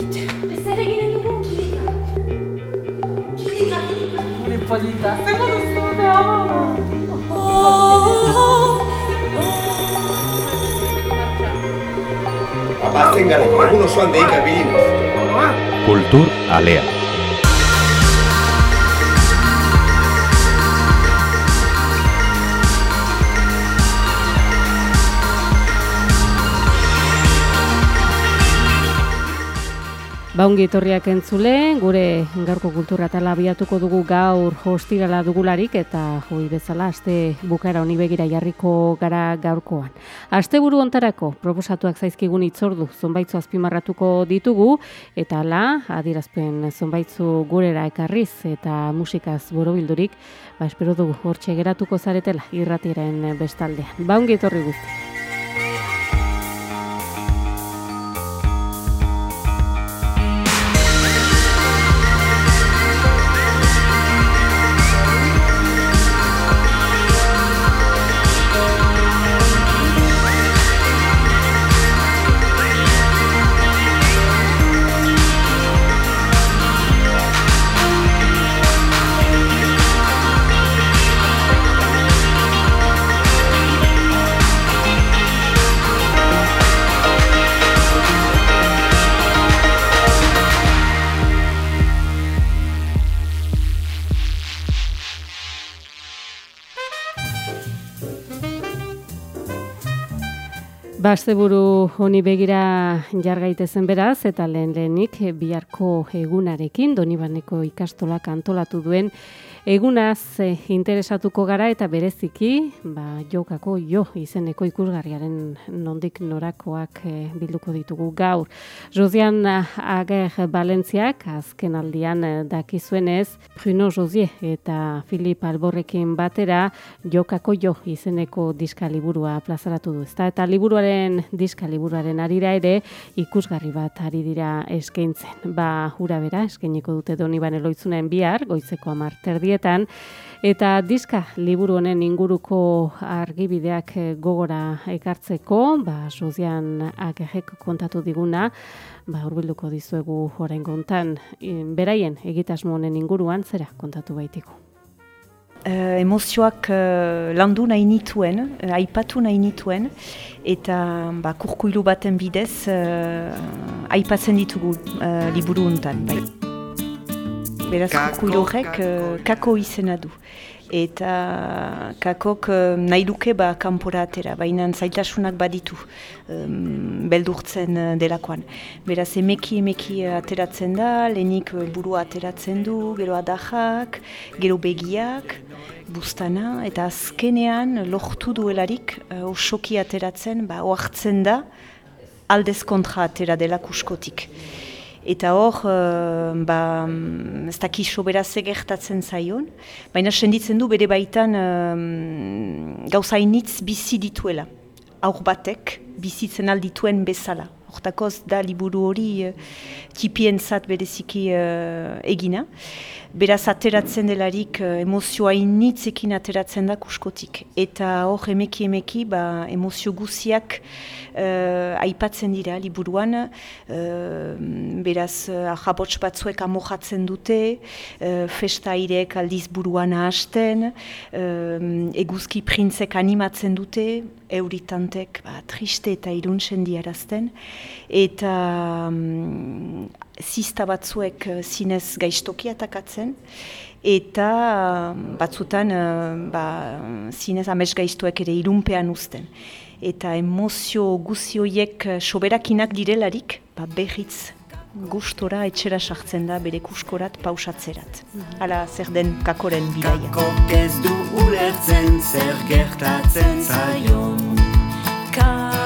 Ez ere ginen dugu kilika. Kilika, kilika. Gure polita, zer duzu da? Abatzen gara, egun osoan deika bilin. Kultur Alea. Baungi etorriak entzule, gure gaurko kultura tala abiatuko dugu gaur hostigala dugularik eta joi bezala aste bukaera honi begira jarriko gara gaurkoan. Asteburu hontarako proposatuak zaizkigun itzordu zonbaitzu azpimarratuko ditugu eta la adierazpen zonbaitzu gurera ekarriz eta musikaz borobildurik, ba espero dugu hortxe geratuko zaretela irratiren bestaldean. Baungi etorri guzti. Basteburu honi begira jar gaitezen beraz eta lehen lehenik biharko egunarekin Donibaneko ikastolak antolatu duen egunaz eh, interesatuko gara eta bereziki ba, jokako jo izeneko ikusgarriaren nondik norakoak eh, bilduko ditugu gaur. Josian Ager Valentziak azken aldian eh, dakizuenez Bruno Josie eta Filip Alborrekin batera jokako jo izeneko diska liburua plazaratu du. Ezta? Eta liburuaren diska liburuaren arira ere ikusgarri bat ari dira eskaintzen. Ba, hura bera, eskainiko dute Doniban Eloitzunen bihar, goizeko amarterdietan, eta diska liburu honen inguruko argibideak eh, gogora ekartzeko, ba, Josian Agegek kontatu diguna, ba, urbilduko dizuegu orain gontan, beraien egitasmo honen inguruan, zera kontatu baitiko. Uh, emozioak uh, landu nahi nituen, uh, aipatu nahi nituen, eta ba, kurkuilu baten bidez uh, aipatzen ditugu uh, liburu untan. Bai. Beraz, kurkuilu horrek uh, kako izena du. Eta kakok uh, nahi duke ba kanpora atera, baina zailtasunak baditu um, beldurtzen uh, delakoan. Beraz, emeki emeki ateratzen da, lehenik burua ateratzen du, gero adajak, gero begiak, bustana, eta azkenean lortu duelarik osoki ateratzen, ba, oartzen da, aldez kontra atera dela kuskotik. Eta hor, uh, ba, ez daki sobera gertatzen zaion, baina senditzen du bere baitan uh, gauza initz bizi dituela. Aur batek bizitzen aldituen bezala. Hortakoz da liburu hori uh, tipientzat bereziki uh, egina. Beraz ateratzen delarik uh, emozioa initzekin ateratzen da kuskotik. Eta hor emeki emeki ba, emozio guziak uh, aipatzen dira liburuan. Uh, beraz uh, ahabots batzuek amojatzen dute, uh, festa aldiz buruan hasten, uh, eguzki printzek animatzen dute, euritantek ba, triste eta iruntzen diarazten. Eta um, zista batzuek uh, zinez gaiztoki atakatzen, eta uh, batzutan uh, ba, zinez amez gaiztoek ere irunpean uzten. Eta emozio guzioiek soberakinak direlarik, ba, behitz gustora etxera sartzen da bere kuskorat pausatzerat. Hala zer den kakoren bidaia. Kakok ez du ulertzen zer gertatzen zaion Kako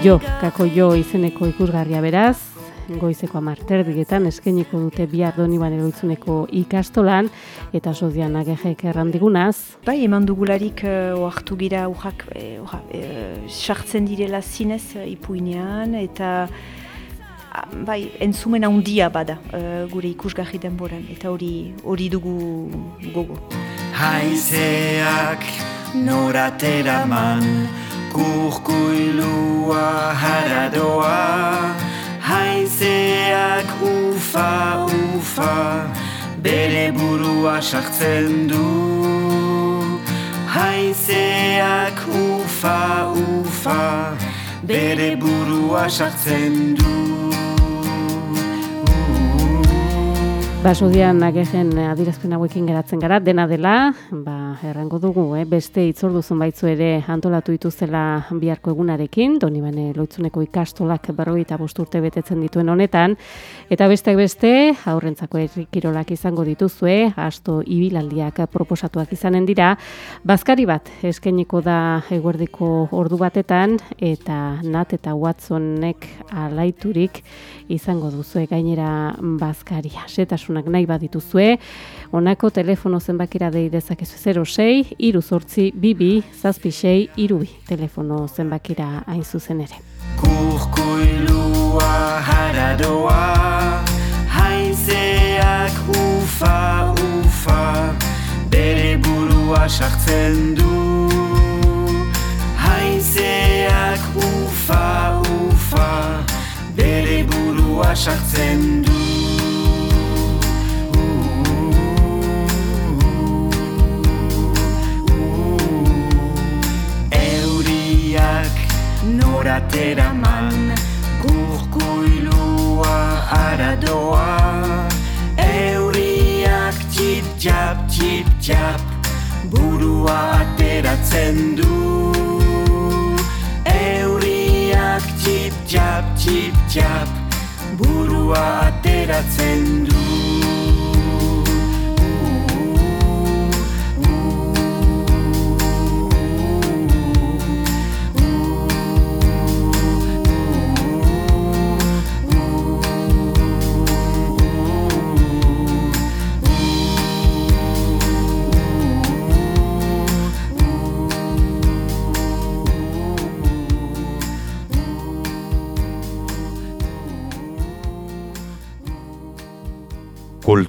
Jo, kako jo izeneko ikusgarria beraz, goizeko amarterdietan eskainiko dute bihar doniban eroitzuneko ikastolan, eta sozian agejek errandigunaz. Bai, eman dugularik uh, oartu gira urrak uh, sartzen direla zinez uh, ipuinean, eta ah, bai, entzumen handia bada uh, gure ikusgarri denboran, eta hori hori dugu gogo. Haizeak noratera man Kurkuilua haradoa. Haizeak ufa ufa Bere burua sartzen du. Haizeak ufa ufa Bere burua sartzen du Basodian agegen adirazpen hauekin geratzen gara, dena dela, ba, errango dugu, eh? beste itzorduzun baitzu ere antolatu dituzela biharko egunarekin, doni bane loitzuneko ikastolak berrogeita urte betetzen dituen honetan, eta besteak beste, aurrentzako errikirolak izango dituzue, asto ibilaldiak proposatuak izanen dira, bazkari bat eskeniko da eguerdiko ordu batetan, eta nat eta Watsonek alaiturik izango duzue gainera bazkaria. Setasunak nahi badituzue, honako telefono zenbakira dei dezakezu 06 iruzortzi bibi zazpisei irubi telefono zenbakira hain zuzen ere. Kurkuilua haradoa Haizeak ufa ufa Bere burua sartzen du. Haizeak ufa ufa Bere burua sartzen du noratera man Kurkuilua aradoa. Euriak txip txap txip txap. Burua ateratzen du. Euriak txip txap txip txap. Burua ateratzen du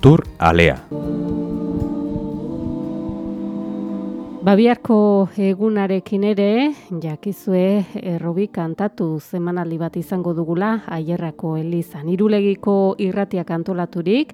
Kultur Alea. Babiarko egunarekin ere, jakizue errobi kantatu zemanaldi bat izango dugula aierrako elizan. Irulegiko irratiak antolaturik,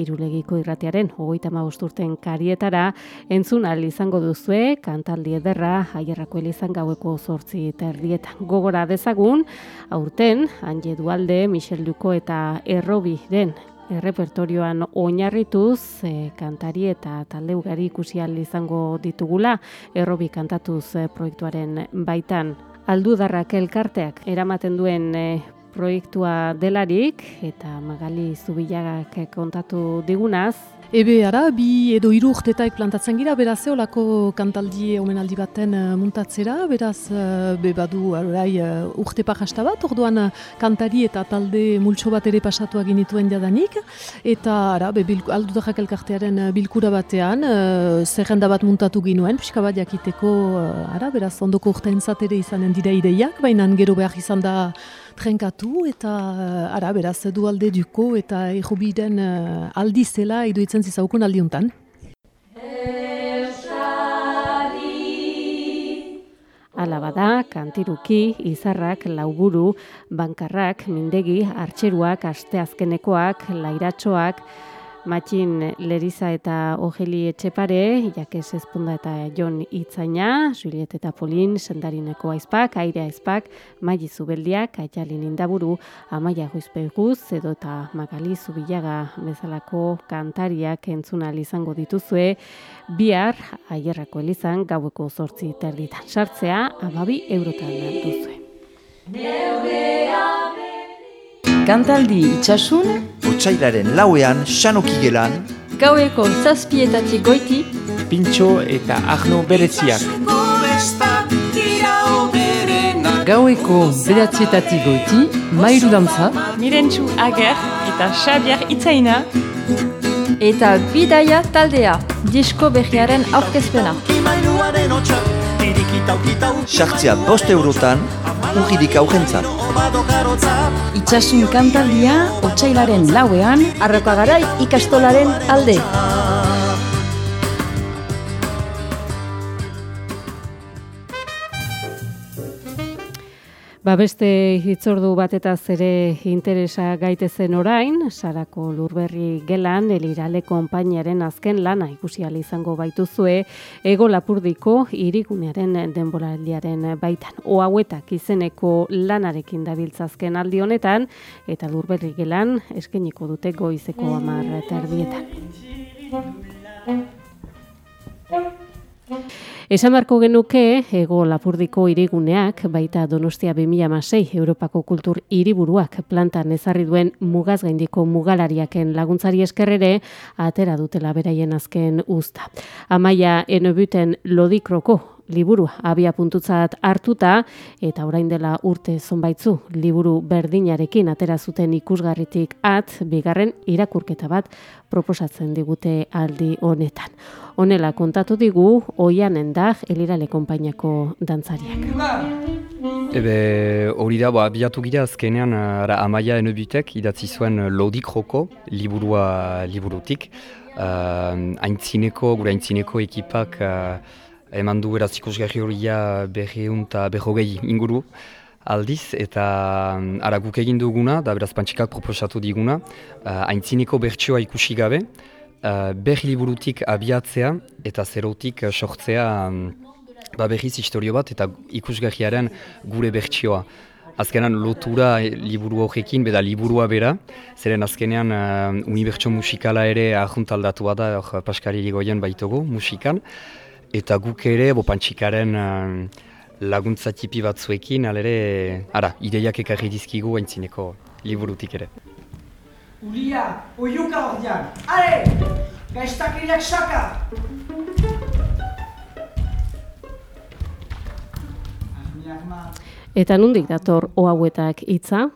irulegiko irratiaren hogeita urten karietara, entzun ahal izango duzue, kantaldi ederra aierrako elizan gaueko zortzi eta erdietan. Gogora dezagun, aurten, Anje Dualde, Michel Duko eta errobiren errepertorioan oinarrituz e, kantari eta talde ugari ikusi izango ditugula errobi kantatuz e, proiektuaren baitan. Aldudarrak elkarteak eramaten duen e, proiektua delarik eta Magali Zubilagak kontatu digunaz Ebe, ara, bi edo hiru urtetaik plantatzen gira, beraz eolako kantaldi omenaldi baten uh, muntatzera, beraz, uh, be badu, arai, uh, urte pakasta bat, orduan kantari eta talde multso bat ere pasatu ginituen jadanik, eta, ara, be, bil, aldudak elkartearen uh, bilkura batean, uh, zerrenda bat muntatu ginuen, pixka bat jakiteko, ara, beraz, ondoko urteintzat ere izanen dira ideiak, baina gero behar izan da trenkatu eta uh, ara beraz du alde duko eta errobiden uh, aldi zela iduitzen zizaukun aldiuntan. Ala bada, kantiruki, izarrak, lauburu, bankarrak, mindegi, artxeruak, asteazkenekoak, lairatxoak, Matxin Leriza eta Ogeli Etxepare, Jakes Ezpunda eta Jon Itzaina, Juliet eta Polin, Sendarineko Aizpak, Airea Aizpak, Maili Zubeldiak, Aitalin Indaburu, Amaia Guizpeguz, edo eta Magali Zubilaga bezalako kantariak entzuna izango dituzue, bihar, aierrako elizan, gaueko zortzi terditan sartzea, amabi eurotan duzue. Kantaldi itxasun, Otsailaren lauean, Sanoki gelan, gaueko zazpietatik goiti, Pintxo eta Arno bereziak. gaueko bedatzietatik goiti, mairu dantza, Mirentxu Ager eta Xabier Itzaina eta bidaia taldea, disko behiaren aurkezpena. sartzea bost eurotan, urririk aurrentzat. Itxasun kantaldia, otsailaren lauean, arroka garai ikastolaren alde. Ba beste hitzordu batetaz ere interesa gaitezen orain, Sarako Lurberri gelan Elirale konpainiaren azken lana ikusi izango baituzue Ego Lapurdiko irigunearen denboraldiaren baitan. O hauetak izeneko lanarekin dabiltzazken aldi honetan eta Lurberri gelan eskeniko dute goizeko 10 terdietan. Esan barko genuke, ego lapurdiko iriguneak, baita Donostia 2006 Europako kultur hiriburuak plantan ezarri duen mugaz gaindiko mugalariaken laguntzari eskerrere, atera dutela beraien azken usta. Amaia enobuten lodikroko liburua abia puntutzat hartuta eta orain dela urte zonbaitzu liburu berdinarekin atera zuten ikusgarritik at bigarren irakurketa bat proposatzen digute aldi honetan. Honela kontatu digu Oianen da Elirale konpainako dantzariak. Ebe hori da, ba, biatu gira azkenean ara, amaia enobitek idatzi zuen lodik joko liburua liburutik. Uh, aintzineko, gure aintzineko ekipak uh, eman du eraz ikusgarri horia berreun eta berrogei inguru aldiz, eta ara guk egin duguna, da beraz pantxikak proposatu diguna, uh, aintzineko bertsioa ikusi gabe, uh, berri liburutik abiatzea eta zerotik uh, sortzea um, ba berriz historio bat eta ikusgarriaren gure bertsioa. Azkenan lotura liburu horrekin, beda liburua bera, zeren azkenean uh, unibertsio musikala ere ahuntaldatua da, hor Paskari Ligoien baitogo musikan, eta guk ere, bo pantxikaren uh, laguntza tipi batzuekin, alere, ara, ideiak ekarri dizkigu aintzineko liburutik ere. Ulia, oiuka ordean, ale, gaiztakiriak saka! Eta nundik dator o hauetak hitza?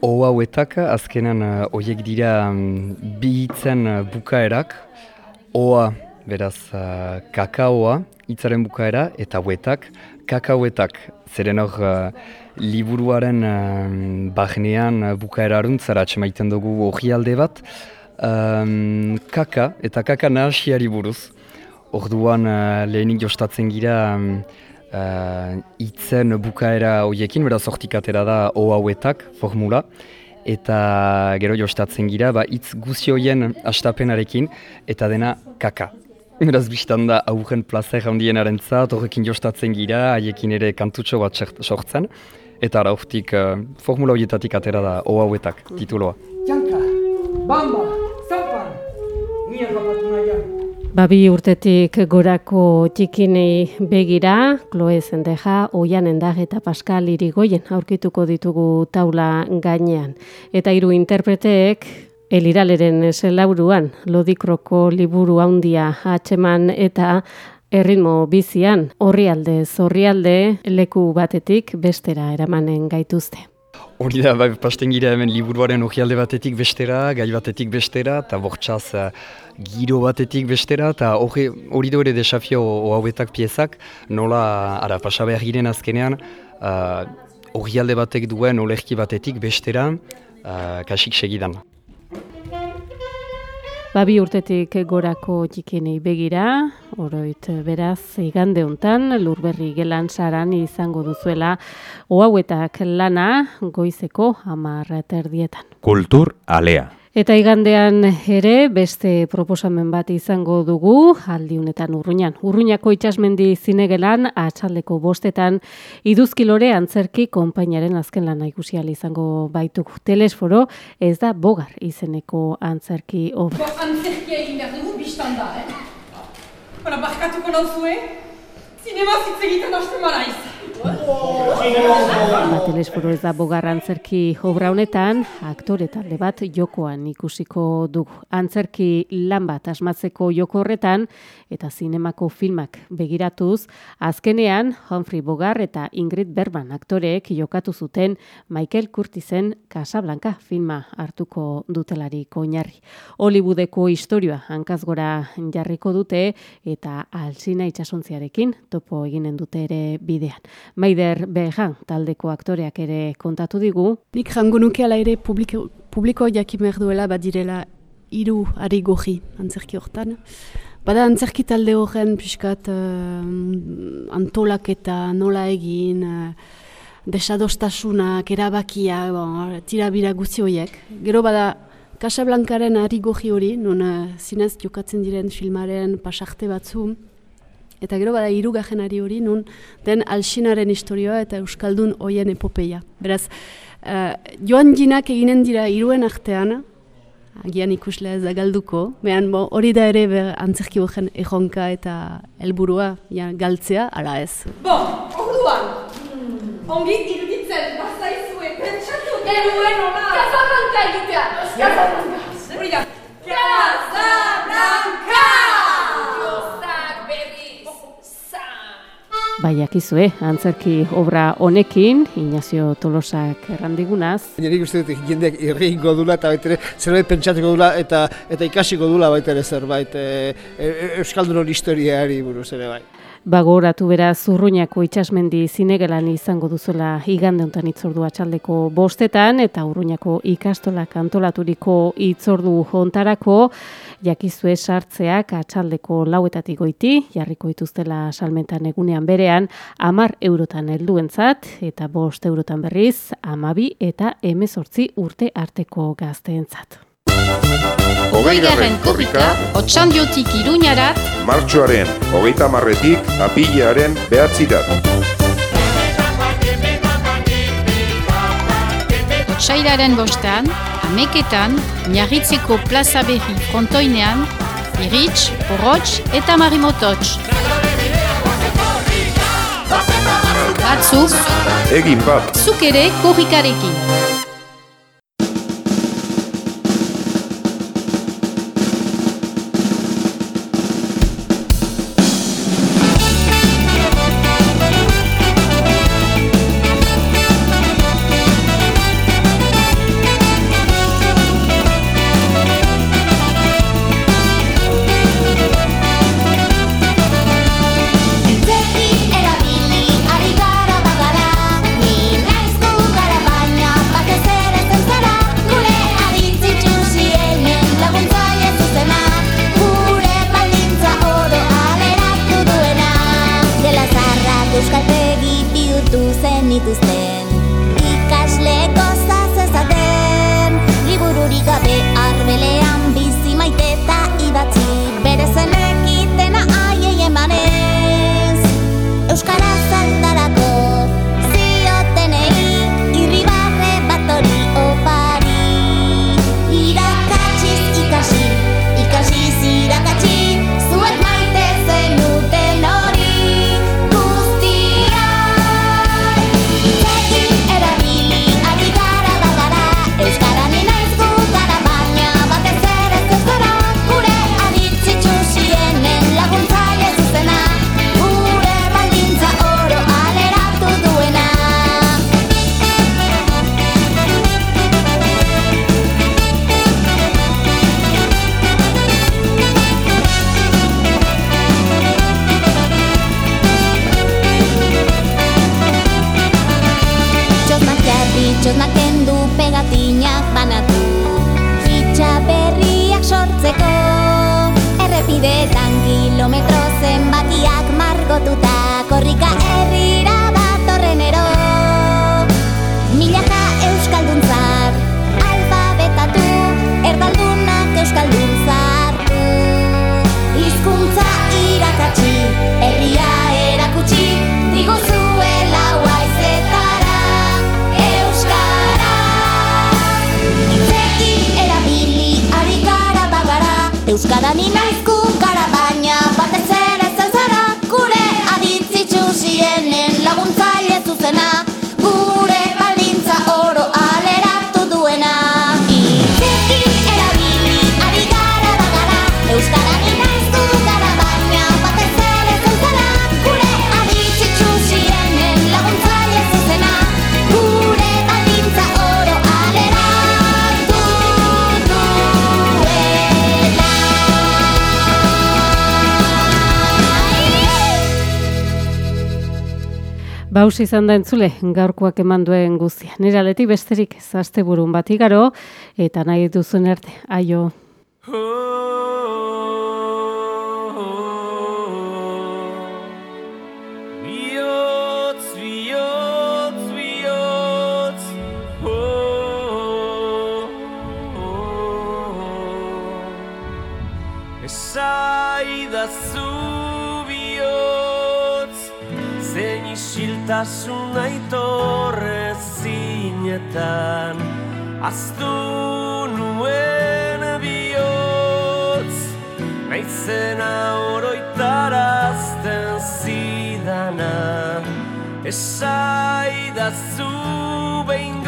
O hauetak azkenan uh, oiek dira um, bi hitzen uh, bukaerak, oa beraz uh, kakaoa hitzaren bukaera eta hauetak kakaoetak zeren hor uh, liburuaren uh, bahnean uh, bukaera aruntzara atxemaiten dugu hori bat. Um, kaka eta kaka nahasiari buruz. Orduan uh, lehenik jostatzen gira um, itzen bukaera horiekin, beraz hortik atera da o hauetak formula, eta gero jostatzen gira, ba, itz guzioien astapenarekin, eta dena kaka. Beraz biztan da aurren plazer handienaren zat, horrekin jostatzen gira, haiekin ere kantutxo bat sortzen, eta ara hortik uh, formula horietatik atera da o hauetak tituloa. Janka, bamba, zampan, nire rapatu nahian. Babi urtetik gorako txikinei begira, Chloe Zendeja, Oian Endag eta Pascal Irigoyen aurkituko ditugu taula gainean. Eta hiru interpreteek Eliraleren zelauruan, lodikroko liburu handia atxeman eta erritmo bizian, horrialde, zorrialde, leku batetik bestera eramanen gaituzte. Hori da, bai, pasten gira hemen liburuaren ohialde batetik bestera, gai batetik bestera, eta bortxaz uh, giro batetik bestera, eta hori da ere desafio hauetak piezak, nola, ara, pasa behar giren azkenean, uh, batek duen olerki batetik bestera, uh, kasik segidan. Babi urtetik gorako txikenei begira, oroit beraz, igande hontan lurberri gelan saran izango duzuela, oauetak lana goizeko amarra terdietan. Kultur alea. Eta igandean ere beste proposamen bat izango dugu aldiunetan urruñan. Urruñako itxasmendi zinegelan atxaldeko bostetan iduzkilore antzerki konpainaren azken lana ikusial izango baituk. Telesforo ez da bogar izeneko antzerki obra. Antzerkia egin behar dugu biztan da, eh? Bara, barkatuko nauzue, zinema zitzegiten haste maraiz. Telesforo ez da bogarra antzerki obra honetan, aktore talde bat jokoan ikusiko dugu. Antzerki lan bat asmatzeko joko horretan eta zinemako filmak begiratuz, azkenean Humphrey Bogart eta Ingrid Bergman aktoreek jokatu zuten Michael Curtisen Casablanca filma hartuko dutelarik oinarri. Hollywoodeko historia hankazgora jarriko dute eta alzina itxasontziarekin topo eginen dute ere bidean. Maider Behan taldeko aktoreak ere kontatu digu. Nik jango nuke ala ere publiko, publiko jakimer duela badirela hiru ari goji antzerki hortan. Bada antzerki talde horren pixkat uh, antolak eta nola egin, uh, desadostasunak, erabakia, bon, tirabira guzi horiek. Gero bada, Casablancaren ari goji hori, non uh, zinez jokatzen diren filmaren pasarte batzu, eta gero bada irugajen ari hori, non den alxinaren historioa eta Euskaldun hoien epopeia. Beraz, uh, joan ginak eginen dira iruen artean, agian ikuslea ez da galduko, behan hori da ere ber, antzerki horren ejonka eta helburua ja, galtzea, ala ez. Bon, orduan, mm. ongi iruditzen, bazaizue, pentsatu, geruen ona, Casablanca egitea, Casablanca, hori da, Casablanca! Bai, akizue, antzerki obra honekin, Ignacio Tolosak errandigunaz. Nire uste dut jendeak irreingo dula eta baitere zerbait pentsatuko dula eta eta ikasiko dula baitere zerbait e, e, Euskaldunon historiari buruz ere bai. Bagoratu bera zurruñako itxasmendi zinegelan izango duzula igande honetan itzordua txaldeko bostetan eta urruñako ikastolak antolaturiko itzordu hontarako jakizue sartzeak atxaldeko lauetatik goiti, jarriko dituztela salmentan egunean berean, amar eurotan helduentzat eta bost eurotan berriz, amabi eta emezortzi urte arteko gazteentzat. Hogei garren korrika, otxandiotik iruñarat, martxoaren hogeita marretik apilearen behatzirat. Otsairaren bostean, ameketan, miarritzeko plaza berri frontoinean, irits, porrotx eta marimototx. Batzuk, egin bat, zuk ere korrikarekin. Gotuta korrika herrira bat horrenero Milaka euskaldun zar Alfabetatu Erdaldunak euskaldun zartu Hizkuntza irakatsi Herria erakutsi Diguzuela guaizetara Euskara. Zekin erabili Arikara bagara Euskara nina Baus izan da entzule, gaurkoak eman duen guztia. Nire aletik besterik zazte burun bat igaro, eta nahi duzuen arte, aio. Isiltasun aitorre zinetan Aztu nuen bihotz. Naizena oroitarazten zidana Esaidazu behin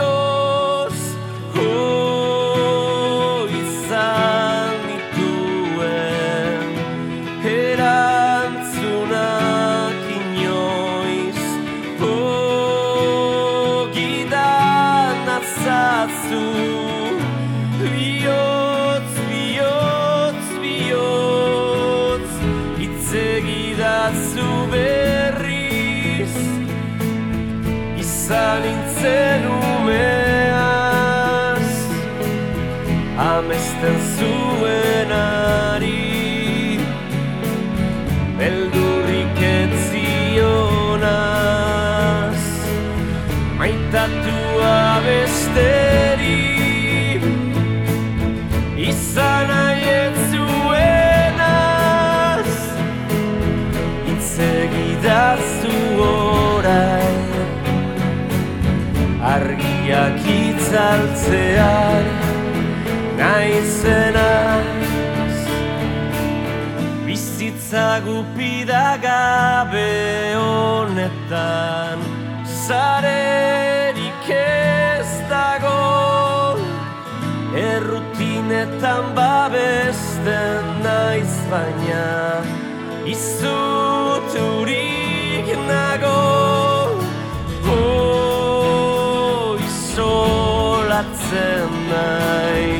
Izan nintzen umeaz Amesten zuenari Beldurrik etzionaz Maitatua besteri itzaltzean naizenaz bizitza gupida gabe honetan zarerik ez dago. Errutinetan babesten naiz baina izuturik nago isolatzen naiz